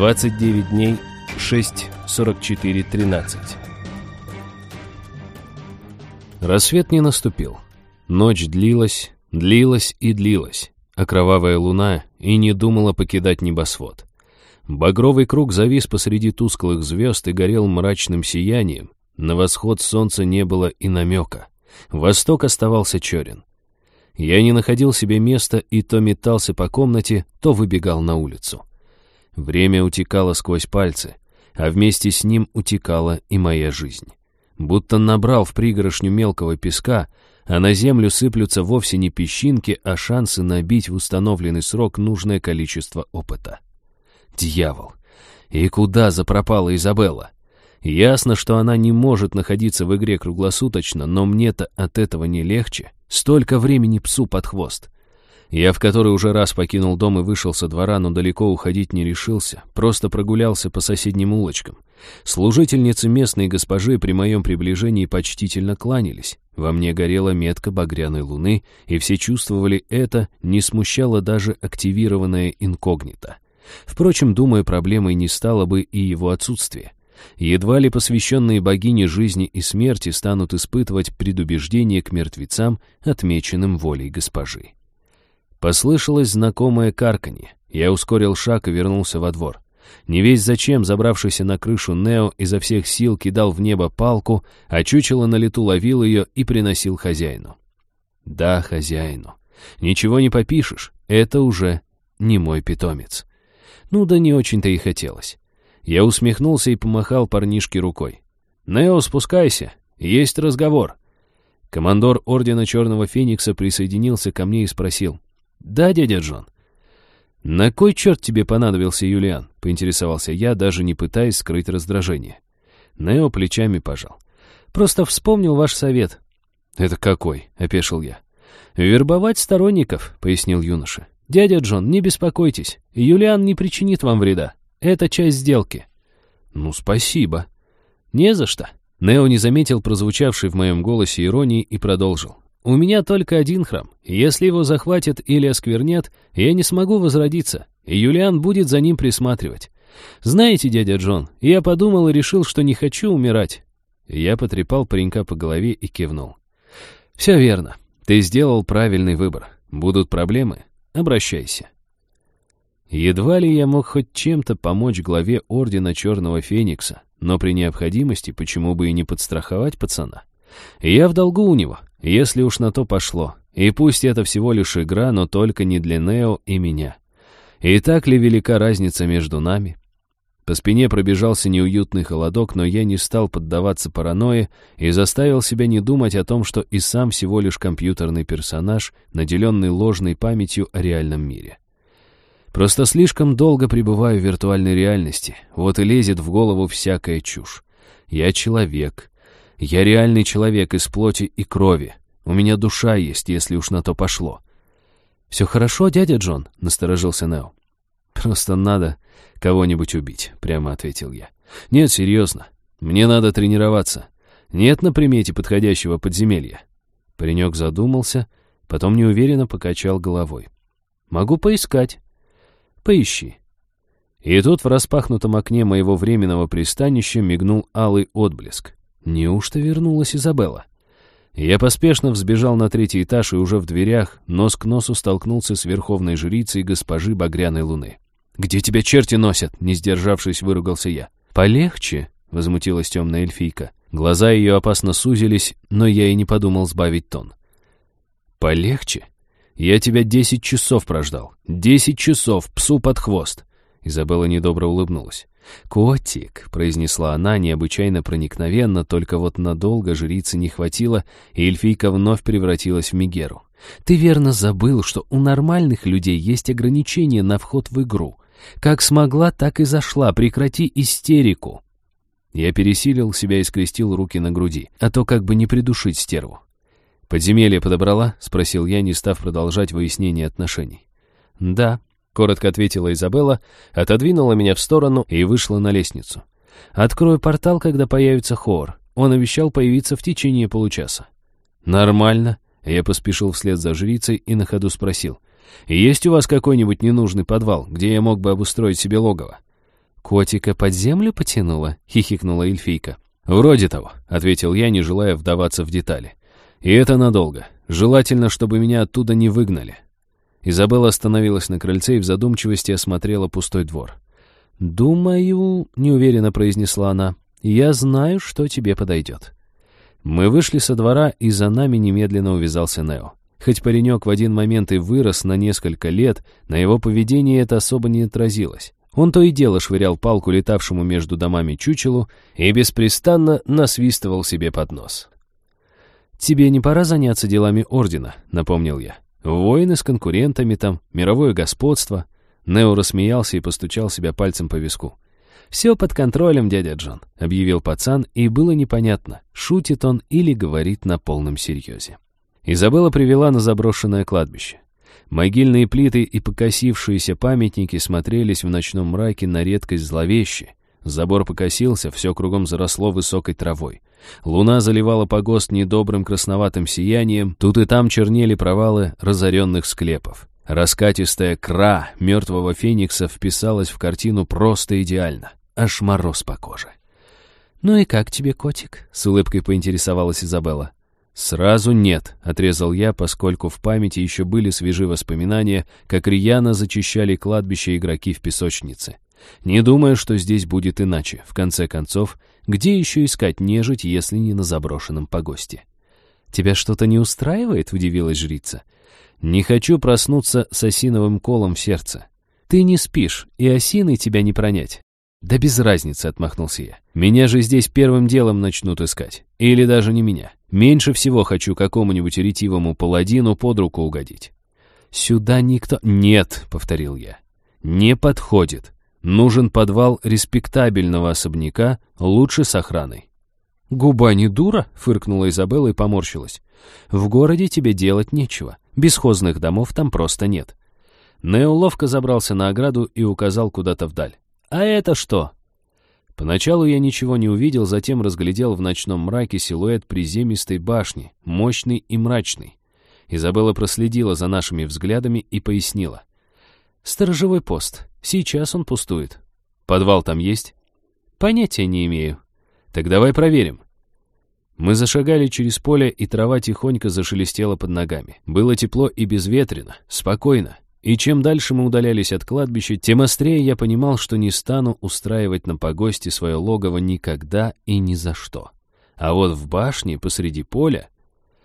29 дней, 6.44.13. Рассвет не наступил. Ночь длилась, длилась и длилась, а кровавая луна и не думала покидать небосвод. Багровый круг завис посреди тусклых звезд и горел мрачным сиянием. На восход солнца не было и намека. Восток оставался черен. Я не находил себе места и то метался по комнате, то выбегал на улицу. Время утекало сквозь пальцы, а вместе с ним утекала и моя жизнь. Будто набрал в пригорошню мелкого песка, а на землю сыплются вовсе не песчинки, а шансы набить в установленный срок нужное количество опыта. Дьявол! И куда запропала Изабелла? Ясно, что она не может находиться в игре круглосуточно, но мне-то от этого не легче. Столько времени псу под хвост. Я в который уже раз покинул дом и вышел со двора, но далеко уходить не решился, просто прогулялся по соседним улочкам. Служительницы местной госпожи при моем приближении почтительно кланялись. Во мне горела метка багряной луны, и все чувствовали это, не смущало даже активированное инкогнито. Впрочем, думаю, проблемой не стало бы и его отсутствие. Едва ли посвященные богине жизни и смерти станут испытывать предубеждение к мертвецам, отмеченным волей госпожи. Послышалось знакомое карканье. Я ускорил шаг и вернулся во двор. Не весь зачем забравшийся на крышу Нео изо всех сил кидал в небо палку, а чучело на лету ловил ее и приносил хозяину. Да, хозяину. Ничего не попишешь, это уже не мой питомец. Ну да не очень-то и хотелось. Я усмехнулся и помахал парнишке рукой. «Нео, спускайся, есть разговор». Командор Ордена Черного Феникса присоединился ко мне и спросил. «Да, дядя Джон». «На кой черт тебе понадобился Юлиан?» — поинтересовался я, даже не пытаясь скрыть раздражение. Нео плечами пожал. «Просто вспомнил ваш совет». «Это какой?» — опешил я. «Вербовать сторонников», — пояснил юноша. «Дядя Джон, не беспокойтесь, Юлиан не причинит вам вреда. Это часть сделки». «Ну, спасибо». «Не за что». Нео не заметил прозвучавшей в моем голосе иронии и продолжил. «У меня только один храм. Если его захватят или осквернят, я не смогу возродиться, и Юлиан будет за ним присматривать. Знаете, дядя Джон, я подумал и решил, что не хочу умирать». Я потрепал паренька по голове и кивнул. «Все верно. Ты сделал правильный выбор. Будут проблемы? Обращайся». Едва ли я мог хоть чем-то помочь главе Ордена Черного Феникса, но при необходимости почему бы и не подстраховать пацана. Я в долгу у него, если уж на то пошло. И пусть это всего лишь игра, но только не для Нео и меня. И так ли велика разница между нами? По спине пробежался неуютный холодок, но я не стал поддаваться паранойе и заставил себя не думать о том, что и сам всего лишь компьютерный персонаж, наделенный ложной памятью о реальном мире. Просто слишком долго пребываю в виртуальной реальности, вот и лезет в голову всякая чушь. Я человек. Я реальный человек из плоти и крови. У меня душа есть, если уж на то пошло. «Все хорошо, дядя Джон?» — насторожился Нео. «Просто надо кого-нибудь убить», — прямо ответил я. «Нет, серьезно. Мне надо тренироваться. Нет на примете подходящего подземелья». Паренек задумался, потом неуверенно покачал головой. «Могу поискать». Поищи». И тут в распахнутом окне моего временного пристанища мигнул алый отблеск. Неужто вернулась Изабелла? Я поспешно взбежал на третий этаж и уже в дверях нос к носу столкнулся с верховной жрицей госпожи Багряной Луны. «Где тебя черти носят?» — не сдержавшись, выругался я. «Полегче», — возмутилась темная эльфийка. Глаза ее опасно сузились, но я и не подумал сбавить тон. «Полегче? «Я тебя десять часов прождал. Десять часов, псу под хвост!» Изабелла недобро улыбнулась. «Котик», — произнесла она необычайно проникновенно, только вот надолго жрицы не хватило, и эльфийка вновь превратилась в Мегеру. «Ты верно забыл, что у нормальных людей есть ограничения на вход в игру. Как смогла, так и зашла. Прекрати истерику». Я пересилил себя и скрестил руки на груди, а то как бы не придушить стерву. «Подземелье подобрала?» — спросил я, не став продолжать выяснение отношений. «Да», — коротко ответила Изабелла, отодвинула меня в сторону и вышла на лестницу. «Открою портал, когда появится Хоор. Он обещал появиться в течение получаса». «Нормально», — я поспешил вслед за жрицей и на ходу спросил. «Есть у вас какой-нибудь ненужный подвал, где я мог бы обустроить себе логово?» «Котика под землю потянула?» — хихикнула эльфийка. «Вроде того», — ответил я, не желая вдаваться в детали. «И это надолго. Желательно, чтобы меня оттуда не выгнали». Изабелла остановилась на крыльце и в задумчивости осмотрела пустой двор. «Думаю», — неуверенно произнесла она, — «я знаю, что тебе подойдет». Мы вышли со двора, и за нами немедленно увязался Нео. Хоть паренек в один момент и вырос на несколько лет, на его поведении это особо не отразилось. Он то и дело швырял палку летавшему между домами чучелу и беспрестанно насвистывал себе под нос. «Тебе не пора заняться делами Ордена», — напомнил я. «Войны с конкурентами там, мировое господство». Нео рассмеялся и постучал себя пальцем по виску. «Все под контролем, дядя Джон», — объявил пацан, и было непонятно, шутит он или говорит на полном серьезе. Изабелла привела на заброшенное кладбище. Могильные плиты и покосившиеся памятники смотрелись в ночном мраке на редкость зловеще. Забор покосился, все кругом заросло высокой травой. Луна заливала погост недобрым красноватым сиянием, тут и там чернели провалы разоренных склепов. Раскатистая кра мертвого феникса вписалась в картину просто идеально, аж мороз по коже. «Ну и как тебе, котик?» — с улыбкой поинтересовалась Изабелла. «Сразу нет», — отрезал я, поскольку в памяти еще были свежи воспоминания, как рьяно зачищали кладбище игроки в песочнице. Не думаю, что здесь будет иначе. В конце концов, где еще искать нежить, если не на заброшенном погосте? «Тебя что-то не устраивает?» — удивилась жрица. «Не хочу проснуться с осиновым колом в сердце». «Ты не спишь, и осиной тебя не пронять. «Да без разницы», — отмахнулся я. «Меня же здесь первым делом начнут искать. Или даже не меня. Меньше всего хочу какому-нибудь ретивому паладину под руку угодить». «Сюда никто...» «Нет», — повторил я. «Не подходит. Нужен подвал респектабельного особняка, лучше с охраной». «Губа не дура?» — фыркнула Изабелла и поморщилась. «В городе тебе делать нечего. Бесхозных домов там просто нет». Нео ловко забрался на ограду и указал куда-то вдаль. «А это что?» Поначалу я ничего не увидел, затем разглядел в ночном мраке силуэт приземистой башни, мощный и мрачный. Изабелла проследила за нашими взглядами и пояснила. «Сторожевой пост. Сейчас он пустует». «Подвал там есть?» «Понятия не имею». «Так давай проверим». Мы зашагали через поле, и трава тихонько зашелестела под ногами. Было тепло и безветренно, спокойно. И чем дальше мы удалялись от кладбища, тем острее я понимал, что не стану устраивать на погосте свое логово никогда и ни за что. А вот в башне посреди поля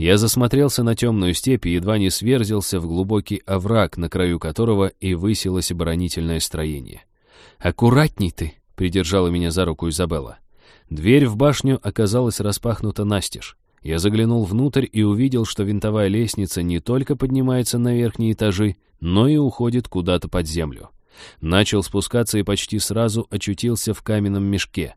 я засмотрелся на темную степь и едва не сверзился в глубокий овраг, на краю которого и высилось оборонительное строение. «Аккуратней ты!» — придержала меня за руку Изабелла. Дверь в башню оказалась распахнута настежь. Я заглянул внутрь и увидел, что винтовая лестница не только поднимается на верхние этажи, но и уходит куда-то под землю. Начал спускаться и почти сразу очутился в каменном мешке.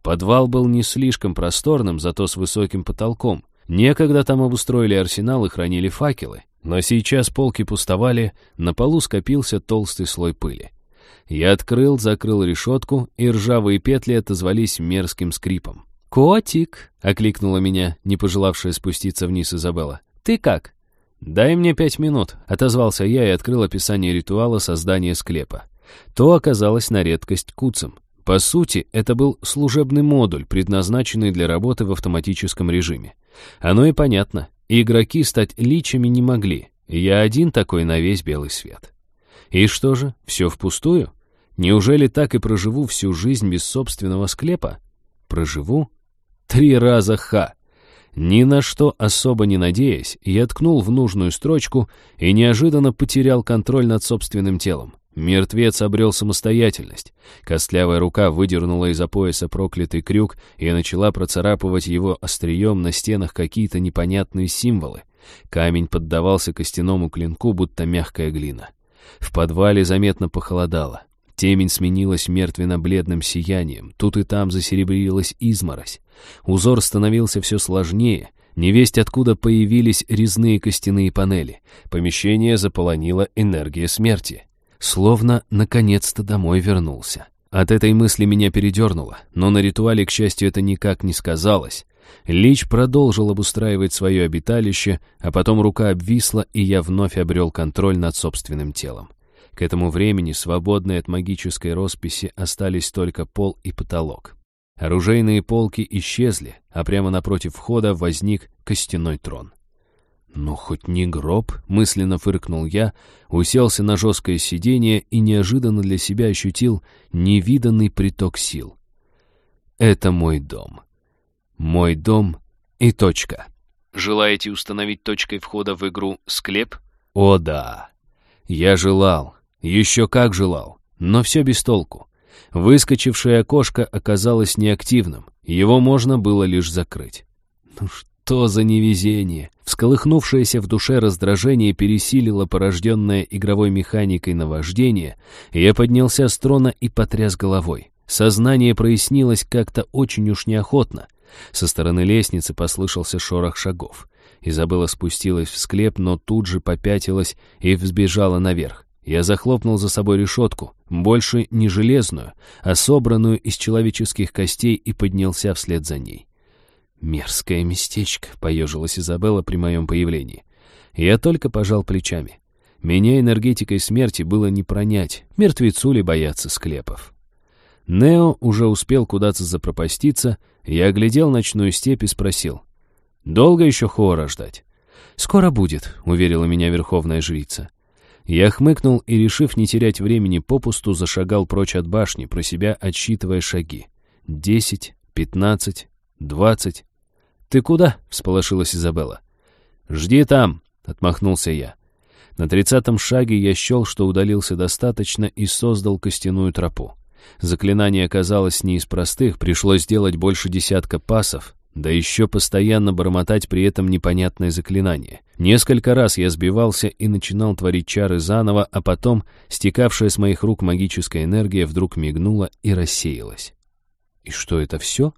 Подвал был не слишком просторным, зато с высоким потолком. Некогда там обустроили арсенал и хранили факелы, но сейчас полки пустовали, на полу скопился толстый слой пыли. Я открыл, закрыл решетку, и ржавые петли отозвались мерзким скрипом. «Котик!» — окликнула меня, не пожелавшая спуститься вниз Изабелла. «Ты как?» «Дай мне пять минут», — отозвался я и открыл описание ритуала создания склепа. То оказалось на редкость куцем. По сути, это был служебный модуль, предназначенный для работы в автоматическом режиме. Оно и понятно. Игроки стать личами не могли. Я один такой на весь белый свет. И что же, все впустую? Неужели так и проживу всю жизнь без собственного склепа? Проживу? Три раза ха! Ни на что особо не надеясь, я ткнул в нужную строчку и неожиданно потерял контроль над собственным телом. Мертвец обрел самостоятельность. Костлявая рука выдернула из-за пояса проклятый крюк и начала процарапывать его острием на стенах какие-то непонятные символы. Камень поддавался костяному клинку, будто мягкая глина. В подвале заметно похолодало. Темень сменилась мертвенно-бледным сиянием, тут и там засеребрилась изморозь. Узор становился все сложнее, невесть откуда появились резные костяные панели. Помещение заполонила энергия смерти. Словно наконец-то домой вернулся. От этой мысли меня передернуло, но на ритуале, к счастью, это никак не сказалось. Лич продолжил обустраивать свое обиталище, а потом рука обвисла, и я вновь обрел контроль над собственным телом. К этому времени свободные от магической росписи остались только пол и потолок. Оружейные полки исчезли, а прямо напротив входа возник костяной трон. «Ну, хоть не гроб», — мысленно фыркнул я, уселся на жесткое сиденье и неожиданно для себя ощутил невиданный приток сил. «Это мой дом. Мой дом и точка». Желаете установить точкой входа в игру склеп? О да. Я желал, еще как желал, но все без толку. Выскочившее окошко оказалось неактивным, его можно было лишь закрыть. Ну что за невезение! Всколыхнувшееся в душе раздражение пересилило порожденное игровой механикой наваждение, я поднялся с трона и потряс головой. Сознание прояснилось как-то очень уж неохотно. Со стороны лестницы послышался шорох шагов. Изабелла спустилась в склеп, но тут же попятилась и взбежала наверх. Я захлопнул за собой решетку, больше не железную, а собранную из человеческих костей и поднялся вслед за ней. «Мерзкое местечко», — поежилась Изабелла при моем появлении. Я только пожал плечами. Меня энергетикой смерти было не пронять, мертвецу ли бояться склепов. Нео уже успел куда-то запропаститься, я оглядел ночную степь и спросил. «Долго еще Хоора ждать?» «Скоро будет», — уверила меня верховная жрица. Я хмыкнул и, решив не терять времени попусту, зашагал прочь от башни, про себя отсчитывая шаги. Десять, пятнадцать, двадцать. «Ты куда?» — всполошилась Изабелла. «Жди там», — отмахнулся я. На тридцатом шаге я счел, что удалился достаточно и создал костяную тропу. Заклинание оказалось не из простых, пришлось сделать больше десятка пасов, да еще постоянно бормотать при этом непонятное заклинание. Несколько раз я сбивался и начинал творить чары заново, а потом стекавшая с моих рук магическая энергия вдруг мигнула и рассеялась. И что это все?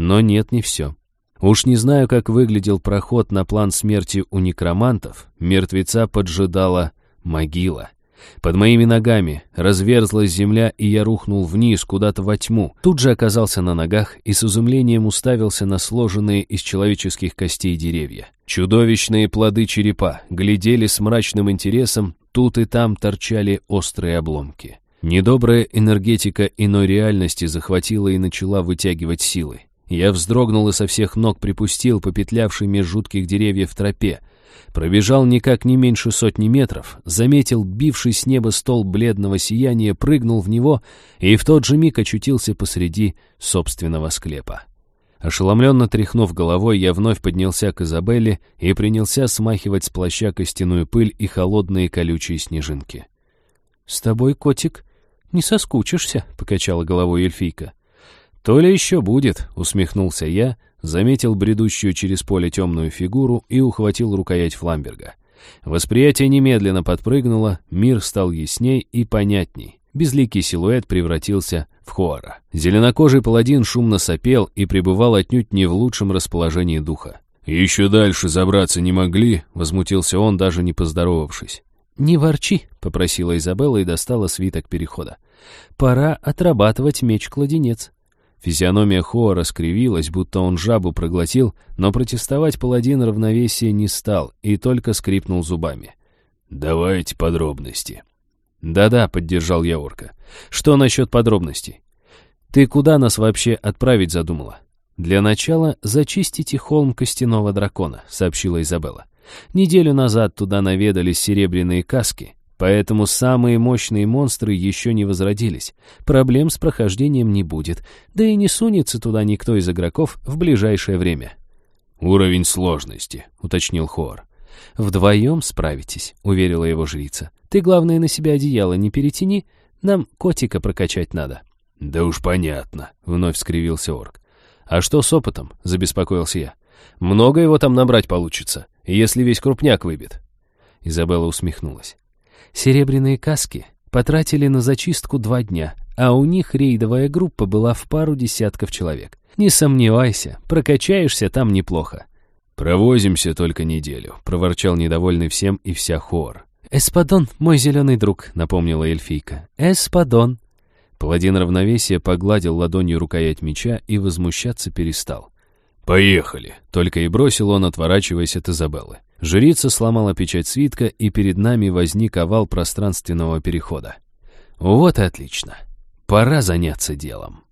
Но нет, не все. Уж не знаю, как выглядел проход на план смерти у некромантов, мертвеца поджидала могила. Под моими ногами разверзлась земля, и я рухнул вниз, куда-то во тьму. Тут же оказался на ногах и с изумлением уставился на сложенные из человеческих костей деревья. Чудовищные плоды черепа глядели с мрачным интересом, тут и там торчали острые обломки. Недобрая энергетика иной реальности захватила и начала вытягивать силы. Я вздрогнул и со всех ног припустил по петлявшей меж жутких деревьев тропе. Пробежал никак не меньше сотни метров, заметил бивший с неба стол бледного сияния, прыгнул в него и в тот же миг очутился посреди собственного склепа. Ошеломленно тряхнув головой, я вновь поднялся к Изабелле и принялся смахивать с плаща костяную пыль и холодные колючие снежинки. «С тобой, котик, не соскучишься», — покачала головой эльфийка. «То ли еще будет», — усмехнулся я, заметил бредущую через поле темную фигуру и ухватил рукоять Фламберга. Восприятие немедленно подпрыгнуло, мир стал ясней и понятней. Безликий силуэт превратился в Хуара. Зеленокожий паладин шумно сопел и пребывал отнюдь не в лучшем расположении духа. «Еще дальше забраться не могли», — возмутился он, даже не поздоровавшись. «Не ворчи», — попросила Изабелла и достала свиток перехода. «Пора отрабатывать меч-кладенец». Физиономия Хоа раскривилась, будто он жабу проглотил, но протестовать паладин равновесия не стал и только скрипнул зубами. «Давайте подробности». «Да-да», — поддержал я орка. «Что насчет подробностей? Ты куда нас вообще отправить задумала?» «Для начала зачистите холм костяного дракона», — сообщила Изабелла. «Неделю назад туда наведались серебряные каски, Поэтому самые мощные монстры еще не возродились. Проблем с прохождением не будет, да и не сунется туда никто из игроков в ближайшее время. «Уровень сложности», — уточнил Хор. «Вдвоем справитесь», — уверила его жрица. «Ты, главное, на себя одеяло не перетяни, нам котика прокачать надо». «Да уж понятно», — вновь скривился орк. «А что с опытом?» — забеспокоился я. «Много его там набрать получится, если весь крупняк выбит». Изабелла усмехнулась. Серебряные каски потратили на зачистку два дня, а у них рейдовая группа была в пару десятков человек. Не сомневайся, прокачаешься там неплохо. «Провозимся только неделю», — проворчал недовольный всем и вся хор. «Эспадон, мой зеленый друг», — напомнила эльфийка. «Эспадон». Паладин равновесия погладил ладонью рукоять меча и возмущаться перестал. «Поехали!» — только и бросил он, отворачиваясь от Изабеллы. Жрица сломала печать свитка, и перед нами возник овал пространственного перехода. Вот и отлично. Пора заняться делом.